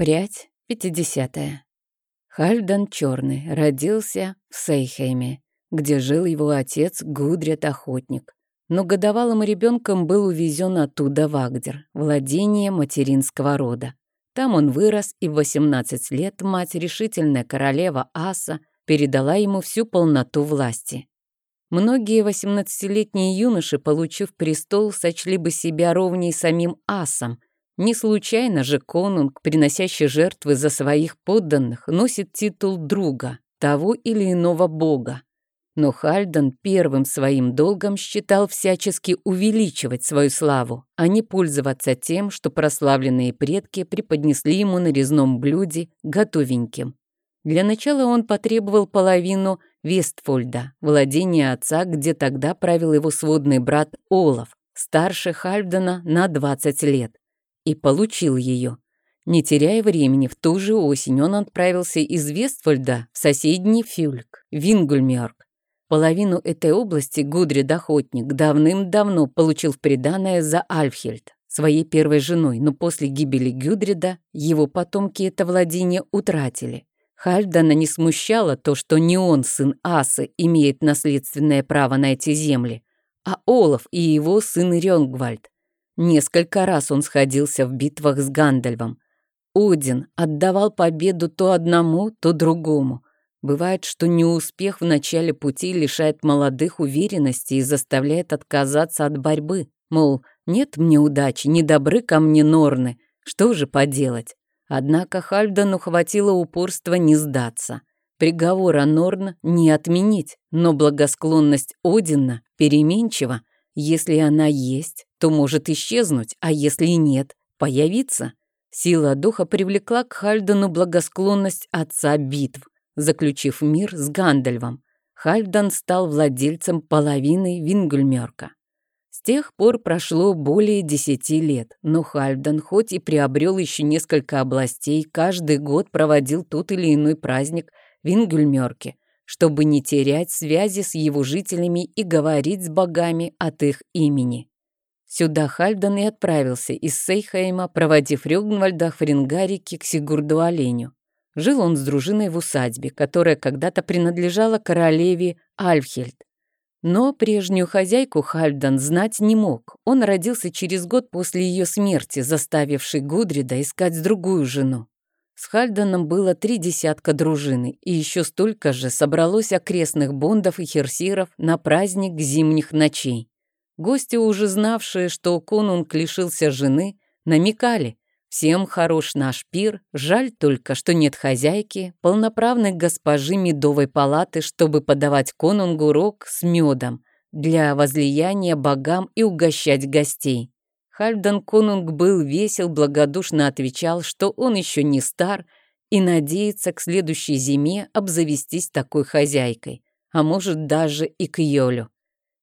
Прядь, 50-я. Хальдан Черный родился в Сейхейме, где жил его отец Гудрят Охотник. Но годовалым ребенком был увезен оттуда в Агдер, владение материнского рода. Там он вырос, и в 18 лет мать, решительная королева Аса, передала ему всю полноту власти. Многие 18-летние юноши, получив престол, сочли бы себя ровней самим асом. Не случайно же конунг, приносящий жертвы за своих подданных, носит титул друга, того или иного бога. Но Хальдан первым своим долгом считал всячески увеличивать свою славу, а не пользоваться тем, что прославленные предки преподнесли ему на резном блюде готовеньким. Для начала он потребовал половину Вестфольда, владение отца, где тогда правил его сводный брат Олаф, старше Хальфдена на 20 лет, и получил ее. Не теряя времени, в ту же осень он отправился из Вестфольда в соседний Фюльк, Вингульмёрк. Половину этой области Гудрид Охотник давным-давно получил в приданое за Альфхельд, своей первой женой, но после гибели Гюдрида его потомки это владение утратили. Хальдана не смущало то, что не он, сын Асы, имеет наследственное право на эти земли, а Олаф и его сын Рёнгвальд. Несколько раз он сходился в битвах с Гандальвом. Один отдавал победу то одному, то другому. Бывает, что неуспех в начале пути лишает молодых уверенности и заставляет отказаться от борьбы. Мол, нет мне удачи, не добры ко мне норны, что же поделать? Однако Хальдану хватило упорства не сдаться. Приговор Анорн не отменить, но благосклонность Одина переменчива. Если она есть, то может исчезнуть, а если нет, появиться. Сила духа привлекла к Хальдану благосклонность отца битв, заключив мир с Гандальвом. Хальдан стал владельцем половины Вингульмерка. С тех пор прошло более десяти лет, но Хальфдан, хоть и приобрел еще несколько областей, каждый год проводил тот или иной праздник в Ингюльмёрке, чтобы не терять связи с его жителями и говорить с богами от их имени. Сюда Хальфдан и отправился из Сейхейма, проводив Рёгнвальда в Фрингарике к Сигурду Оленю. Жил он с дружиной в усадьбе, которая когда-то принадлежала королеве Альфхельд. Но прежнюю хозяйку Хальдан знать не мог. Он родился через год после ее смерти, заставивший Гудрида искать другую жену. С Хальданом было три десятка дружины, и еще столько же собралось окрестных бондов и херсиров на праздник зимних ночей. Гости, уже знавшие, что конунг лишился жены, намекали, Всем хорош наш пир, жаль только, что нет хозяйки, полноправной госпожи медовой палаты, чтобы подавать конунгу рог с медом для возлияния богам и угощать гостей. Хальфдан конунг был весел, благодушно отвечал, что он еще не стар и надеется к следующей зиме обзавестись такой хозяйкой, а может даже и к Йолю.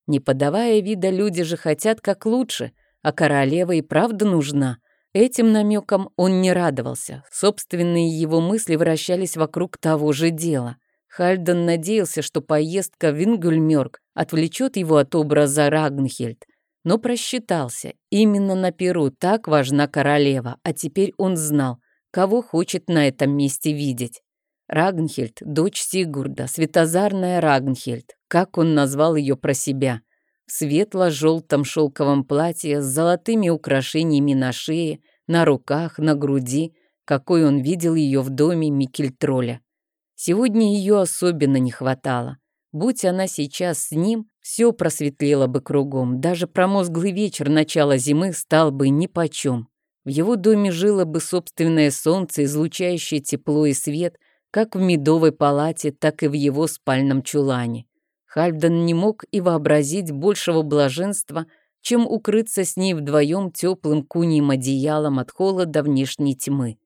Не подавая вида, люди же хотят как лучше, а королева и правда нужна — Этим намеком он не радовался. Собственные его мысли вращались вокруг того же дела. Хальден надеялся, что поездка в Вингульмёрк отвлечет его от образа Рагнхельд, но просчитался. Именно на Перу так важна королева, а теперь он знал, кого хочет на этом месте видеть. Рагнхельд, дочь Сигурда, светозарная Рагнхельд, как он назвал ее про себя в светло-желтом шелковом платье с золотыми украшениями на шее, на руках, на груди, какой он видел ее в доме Микельтроля. Сегодня ее особенно не хватало. Будь она сейчас с ним, все просветлело бы кругом, даже промозглый вечер начала зимы стал бы нипочем. В его доме жило бы собственное солнце, излучающее тепло и свет, как в медовой палате, так и в его спальном чулане. Хальфдан не мог и вообразить большего блаженства, чем укрыться с ней вдвоем теплым куньим одеялом от холода внешней тьмы.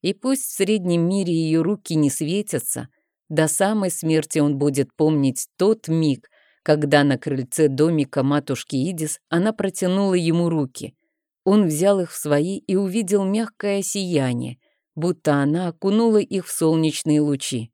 И пусть в среднем мире ее руки не светятся, до самой смерти он будет помнить тот миг, когда на крыльце домика матушки Идис она протянула ему руки. Он взял их в свои и увидел мягкое сияние, будто она окунула их в солнечные лучи.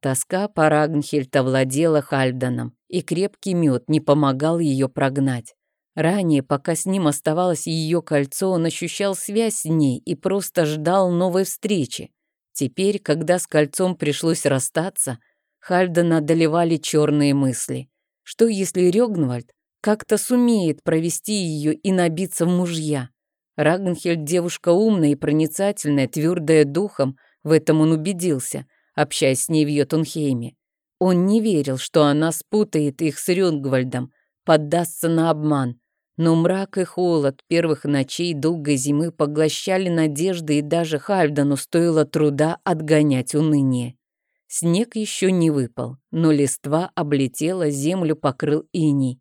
Тоска по Рагнхельд овладела Хальданом, и крепкий мед не помогал ее прогнать. Ранее, пока с ним оставалось ее кольцо, он ощущал связь с ней и просто ждал новой встречи. Теперь, когда с кольцом пришлось расстаться, Хальдена одолевали черные мысли. Что если Рёгнвальд как-то сумеет провести ее и набиться в мужья? Рагнхельд девушка умная и проницательная, твердая духом, в этом он убедился, общаясь с ней в Йотунхейме. Он не верил, что она спутает их с Рюнгвальдом, поддастся на обман. Но мрак и холод первых ночей долгой зимы поглощали надежды, и даже Хальдану стоило труда отгонять уныние. Снег еще не выпал, но листва облетела, землю покрыл иней.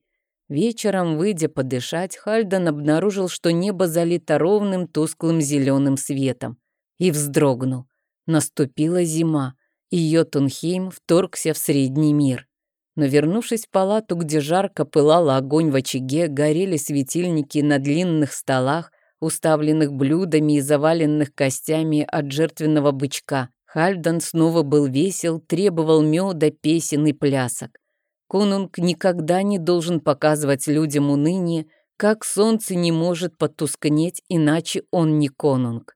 Вечером, выйдя подышать, Хальдан обнаружил, что небо залито ровным тусклым зеленым светом. И вздрогнул. Наступила зима, и Йотунхейм вторгся в средний мир. Но вернувшись в палату, где жарко пылал огонь в очаге, горели светильники на длинных столах, уставленных блюдами и заваленных костями от жертвенного бычка, Хальдан снова был весел, требовал меда, песен и плясок. Конунг никогда не должен показывать людям уныние, как солнце не может потускнеть, иначе он не конунг.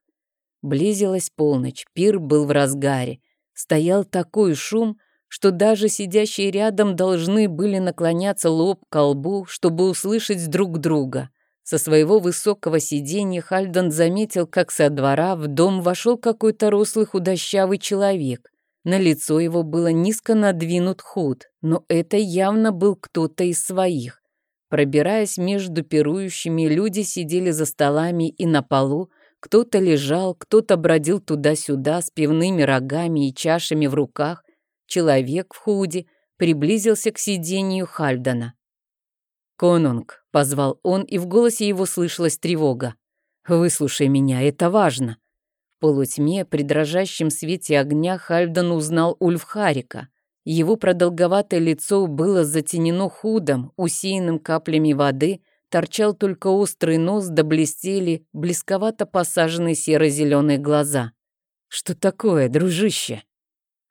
Близилась полночь, пир был в разгаре. Стоял такой шум, что даже сидящие рядом должны были наклоняться лоб к лбу, чтобы услышать друг друга. Со своего высокого сиденья Хальден заметил, как со двора в дом вошел какой-то рослый худощавый человек. На лицо его было низко надвинут худ, но это явно был кто-то из своих. Пробираясь между пирующими, люди сидели за столами и на полу, кто-то лежал, кто-то бродил туда-сюда с пивными рогами и чашами в руках. Человек в худе приблизился к сиденью Хальдена. «Конунг», — позвал он, и в голосе его слышалась тревога. «Выслушай меня, это важно. В полутьме, при дрожащем свете огня, Хальден узнал Ульфхарика. Его продолговатое лицо было затенено худом, усеянным каплями воды, торчал только острый нос, да блестели близковато посаженные серо-зеленые глаза. «Что такое, дружище?»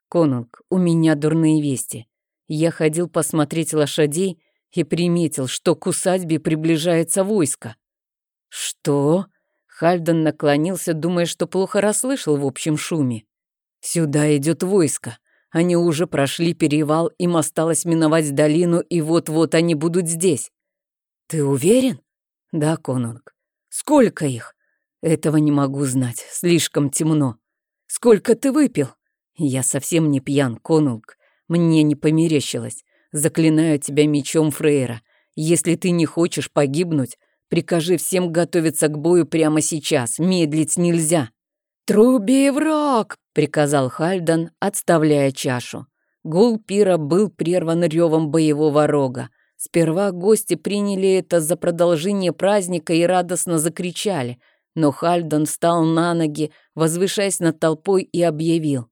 «Конунг, у меня дурные вести. Я ходил посмотреть лошадей и приметил, что к усадьбе приближается войско». «Что?» Хальден наклонился, думая, что плохо расслышал в общем шуме. «Сюда идет войско. Они уже прошли перевал, им осталось миновать долину, и вот-вот они будут здесь». «Ты уверен?» «Да, конунг». «Сколько их?» «Этого не могу знать, слишком темно». «Сколько ты выпил?» «Я совсем не пьян, конунг. Мне не померещилось. Заклинаю тебя мечом Фрейра. Если ты не хочешь погибнуть, Прикажи всем готовиться к бою прямо сейчас. Медлить нельзя». «Труби враг!» — приказал Хальдан, отставляя чашу. Гул пира был прерван ревом боевого рога. Сперва гости приняли это за продолжение праздника и радостно закричали, но Хальдан встал на ноги, возвышаясь над толпой и объявил.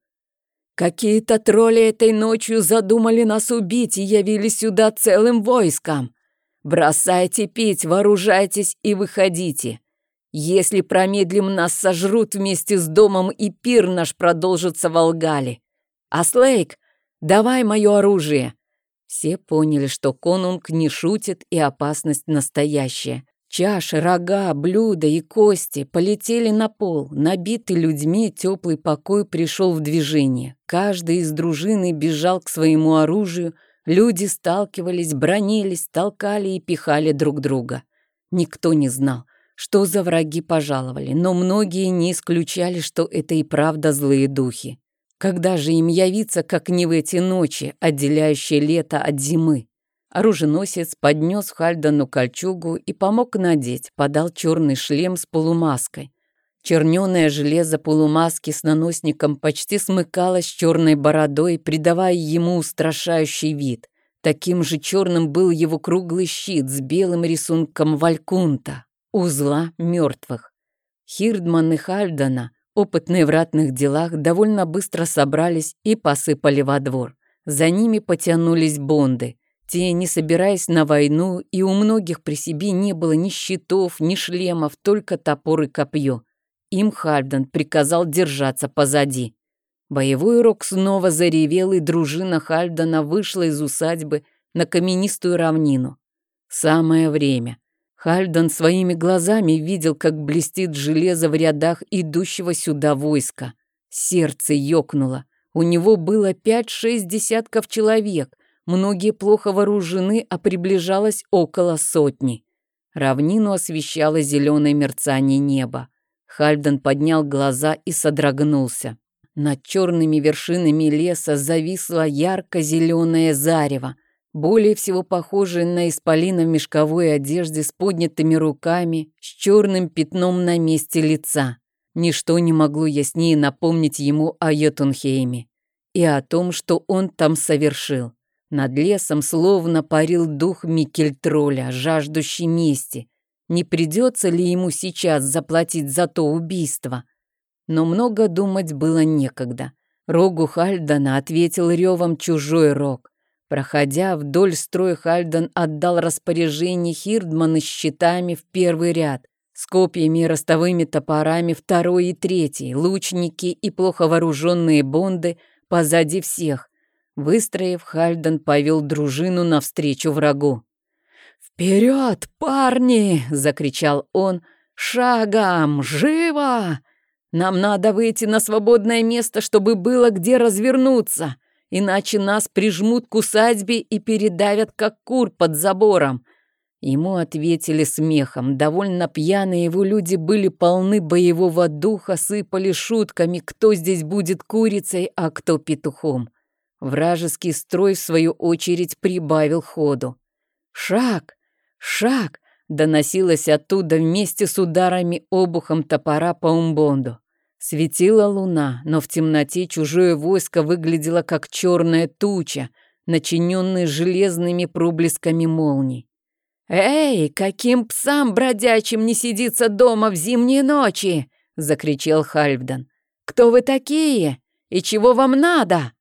«Какие-то тролли этой ночью задумали нас убить и явились сюда целым войском. Бросайте пить, вооружайтесь и выходите. Если промедлим, нас сожрут вместе с домом, и пир наш продолжится в Алгале. Аслейк, давай мое оружие!» Все поняли, что конунг не шутит и опасность настоящая. Чаши, рога, блюда и кости полетели на пол. Набитый людьми теплый покой пришел в движение. Каждый из дружины бежал к своему оружию, Люди сталкивались, бронились, толкали и пихали друг друга. Никто не знал, что за враги пожаловали, но многие не исключали, что это и правда злые духи. Когда же им явиться, как не в эти ночи, отделяющие лето от зимы? Оруженосец поднес Хальдану кольчугу и помог надеть, подал черный шлем с полумаской. Черненое железо полумаски с наносником почти смыкалось черной бородой, придавая ему устрашающий вид. Таким же черным был его круглый щит с белым рисунком валькунта, узла мертвых. Хирдман и Хальдана, опытные в ратных делах, довольно быстро собрались и посыпали во двор. За ними потянулись бонды. Те, не собираясь на войну, и у многих при себе не было ни щитов, ни шлемов, только топор и копье. Им Хальден приказал держаться позади. Боевой рог снова заревел, и дружина Хальдена вышла из усадьбы на каменистую равнину. Самое время. Хальден своими глазами видел, как блестит железо в рядах идущего сюда войска. Сердце ёкнуло. У него было пять-шесть десятков человек. Многие плохо вооружены, а приближалось около сотни. Равнину освещало зеленое мерцание неба. Хальден поднял глаза и содрогнулся. Над черными вершинами леса зависло ярко-зеленое зарево, более всего похожее на исполина в мешковой одежде с поднятыми руками, с черным пятном на месте лица. Ничто не могло яснее напомнить ему о Йотунхейме и о том, что он там совершил. Над лесом словно парил дух Микельтроля, жаждущий мести. Не придется ли ему сейчас заплатить за то убийство? Но много думать было некогда. Рогу Хальдана ответил ревом чужой рог. Проходя вдоль строя, Хальдан отдал распоряжение Хирдмана с щитами в первый ряд, с копьями и ростовыми топорами второй и третий, лучники и плохо вооруженные бонды позади всех. Выстроив, Хальдан повел дружину навстречу врагу. «Вперед, парни!» — закричал он. «Шагом! Живо! Нам надо выйти на свободное место, чтобы было где развернуться иначе нас прижмут к усадьбе и передавят, как кур под забором. Ему ответили смехом. Довольно пьяные его люди были полны боевого духа, сыпали шутками, кто здесь будет курицей, а кто петухом. Вражеский строй, в свою очередь, прибавил ходу. «Шаг! Шаг!» доносилось оттуда вместе с ударами обухом топора по умбонду. Светила луна, но в темноте чужое войско выглядело как черная туча, начиненная железными проблесками молний. «Эй, каким псам бродячим не сидится дома в зимние ночи?» — закричал Хальфдан. «Кто вы такие? И чего вам надо?»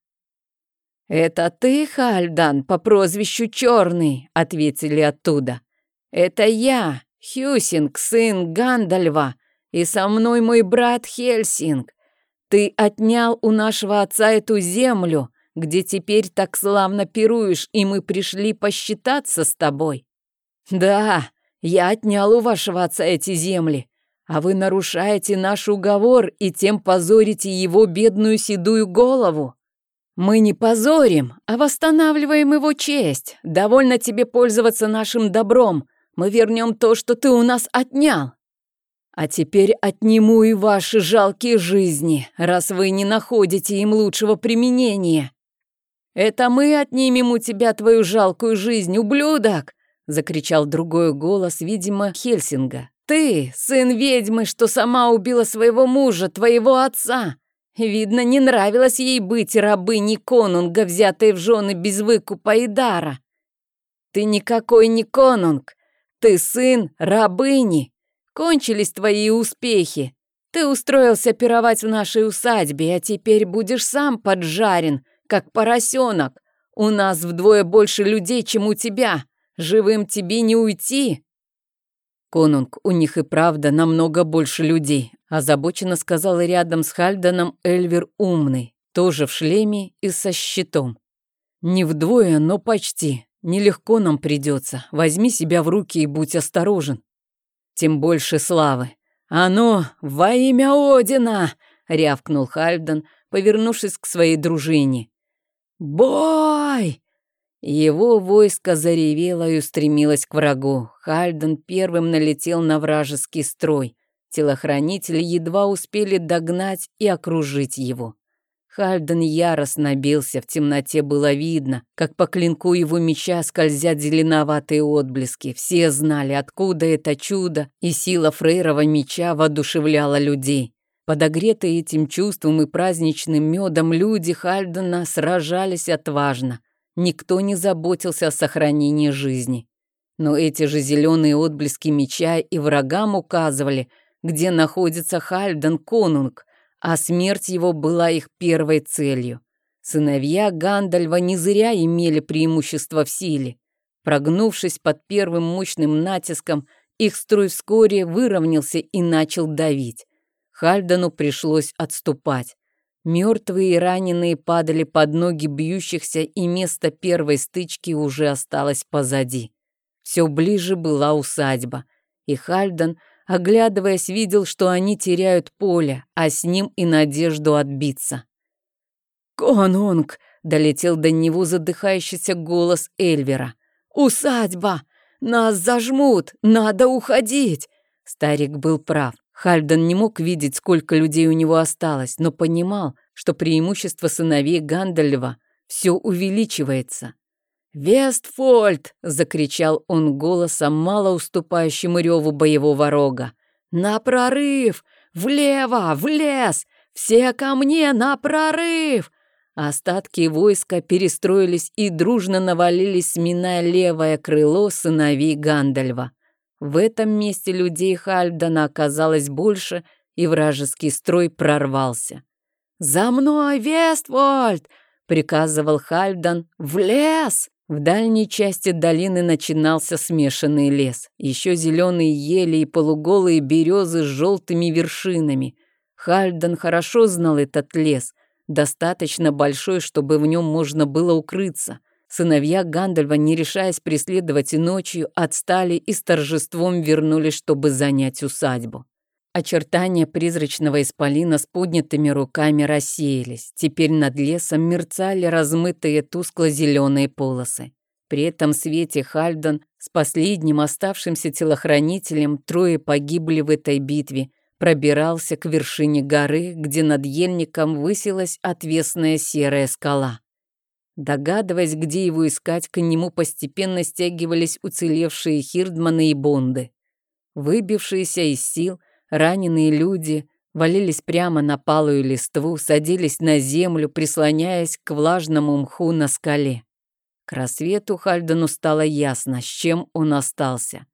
«Это ты, Хальфдан, по прозвищу Черный», — ответили оттуда. «Это я, Хюсинг, сын Гандальва, и со мной мой брат Хельсинг. Ты отнял у нашего отца эту землю, где теперь так славно пируешь, и мы пришли посчитаться с тобой. Да, я отнял у вашего отца эти земли, а вы нарушаете наш уговор и тем позорите его бедную седую голову. Мы не позорим, а восстанавливаем его честь. Довольно тебе пользоваться нашим добром. Мы вернем то, что ты у нас отнял. А теперь отниму и ваши жалкие жизни, раз вы не находите им лучшего применения. Это мы отнимем у тебя твою жалкую жизнь, ублюдок!» Закричал другой голос, видимо, Хельсинга. «Ты, сын ведьмы, что сама убила своего мужа, твоего отца!» Видно, не нравилось ей быть рабыней конунга, взятой в жены без выкупа и дара. Ты никакой не конунг, ты сын рабыни, Кончились твои успехи. Ты устроился пировать в нашей усадьбе, а теперь будешь сам поджарен, как поросенок. У нас вдвое больше людей, чем у тебя. Живым тебе не уйти. Конунг, у них и правда намного больше людей, озабоченно сказал рядом с Хальданом Эльвер Умный, тоже в шлеме и со щитом. Не вдвое, но почти. Нелегко нам придется. Возьми себя в руки и будь осторожен тем больше славы. «А ну, во имя Одина!» — рявкнул Хальфдан, повернувшись к своей дружине. «Бой!» Его войско заревело и устремилось к врагу. Хальден первым налетел на вражеский строй. Телохранители едва успели догнать и окружить его. Хальден яростно бился, в темноте было видно, как по клинку его меча скользят зеленоватые отблески. Все знали, откуда это чудо, и сила Фрейрова меча воодушевляла людей. Подогретые этим чувством и праздничным медом люди Хальдена сражались отважно. Никто не заботился о сохранении жизни. Но эти же зеленые отблески меча и врагам указывали, где находится Хальден Конунг – а смерть его была их первой целью. Сыновья Гандальва не зря имели преимущество в силе. Прогнувшись под первым мощным натиском, их строй вскоре выровнялся и начал давить. Хальдану пришлось отступать. Мертвые и раненые падали под ноги бьющихся, и место первой стычки уже осталось позади. Все ближе была усадьба. И Хальдан, оглядываясь, видел, что они теряют поле, а с ним и надежду отбиться. «Конунг!» — долетел до него задыхающийся голос Эльвера. «Усадьба! Нас зажмут! Надо уходить!» Старик был прав. Хальден не мог видеть, сколько людей у него осталось, но понимал, что преимущество сыновей Гандальва все увеличивается. «Вестфольд!» — закричал он голосом, мало уступающим реву боевого рога. «На прорыв! Влево! В лес! Все ко мне на прорыв!» Остатки войска перестроились и дружно навалились, сминая левое крыло сыновей Гандальва. В этом месте людей Хальдана оказалось больше, и вражеский строй прорвался. «За мной, Вествольд!» — приказывал Хальдан. «В лес!» В дальней части долины начинался смешанный лес. Еще зеленые ели и полуголые березы с желтыми вершинами. Хальдан хорошо знал этот лес, достаточно большой, чтобы в нем можно было укрыться — Сыновья Гандальва, не решаясь преследовать и ночью, отстали и с торжеством вернулись, чтобы занять усадьбу. Очертания призрачного исполина с поднятыми руками рассеялись. Теперь над лесом мерцали размытые тускло-зеленые полосы. При этом свете Хальдон с последним оставшимся телохранителем трое погибли в этой битве, пробирался к вершине горы, где над ельником высилась отвесная серая скала. Догадываясь, где его искать, к нему постепенно стягивались уцелевшие хирдманы и бонды. Выбившиеся из сил, раненые люди валились прямо на палую листву, садились на землю, прислоняясь к влажному мху на скале. К рассвету Хальдену стало ясно, с чем он остался.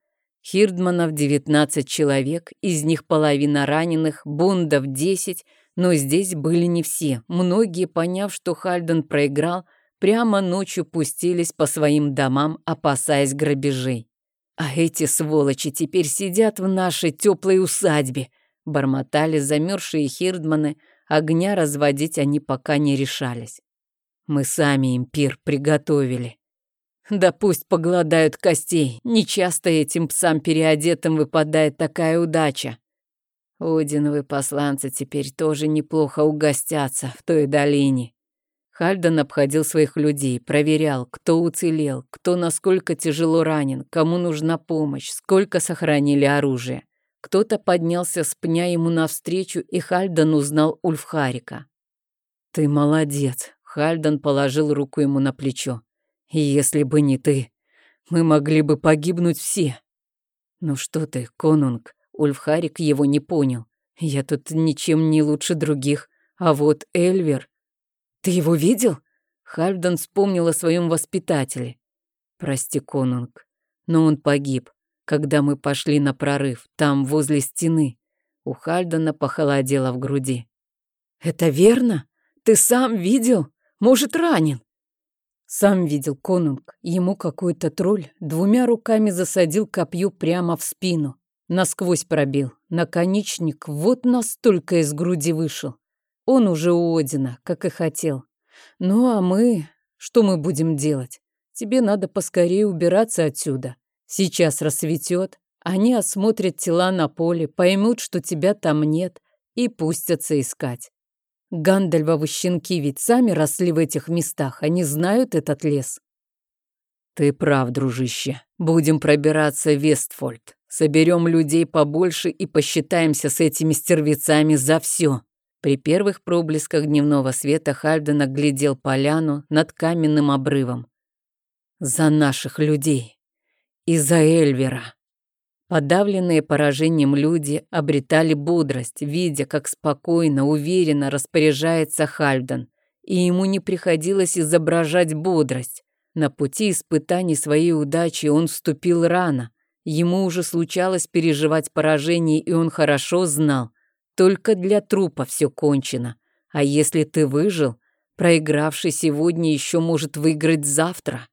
Хирдманов 19 человек, из них половина раненых, бундов 10, но здесь были не все. Многие, поняв, что Хальден проиграл, прямо ночью пустились по своим домам, опасаясь грабежей. А эти сволочи теперь сидят в нашей теплой усадьбе, бормотали замерзшие хирдманы, огня разводить они пока не решались. Мы сами им пир приготовили. Да пусть погладают костей, нечасто этим псам переодетым выпадает такая удача. Одиновы посланцы теперь тоже неплохо угостятся в той долине. Хальден обходил своих людей, проверял, кто уцелел, кто насколько тяжело ранен, кому нужна помощь, сколько сохранили оружие. Кто-то поднялся с пня ему навстречу, и Хальден узнал Ульфхарика. «Ты молодец», — Хальден положил руку ему на плечо. «Если бы не ты, мы могли бы погибнуть все». «Ну что ты, конунг?» Ульфхарик его не понял. «Я тут ничем не лучше других, а вот Эльвер...» «Ты его видел?» Хальфдан вспомнил о своем воспитателе. «Прости, конунг, но он погиб, когда мы пошли на прорыв, там, возле стены». У Хальдана похолодело в груди. «Это верно? Ты сам видел? Может, ранен?» Сам видел конунг. Ему какой-то тролль двумя руками засадил копью прямо в спину. Насквозь пробил. Наконечник вот настолько из груди вышел. Он уже у Одина, как и хотел. Ну а мы... Что мы будем делать? Тебе надо поскорее убираться отсюда. Сейчас рассветет, они осмотрят тела на поле, поймут, что тебя там нет, и пустятся искать. Гандальвовы щенки ведь сами росли в этих местах, они знают этот лес. Ты прав, дружище. Будем пробираться в Вестфольд. Соберем людей побольше и посчитаемся с этими стервецами за все. При первых проблесках дневного света Хальден оглядел поляну над каменным обрывом. «За наших людей! И за Эльвера!» Подавленные поражением люди обретали бодрость, видя, как спокойно, уверенно распоряжается Хальден, и ему не приходилось изображать бодрость. На пути испытаний своей удачи он вступил рано. Ему уже случалось переживать поражение, и он хорошо знал, только для трупа все кончено. А если ты выжил, проигравший сегодня еще может выиграть завтра.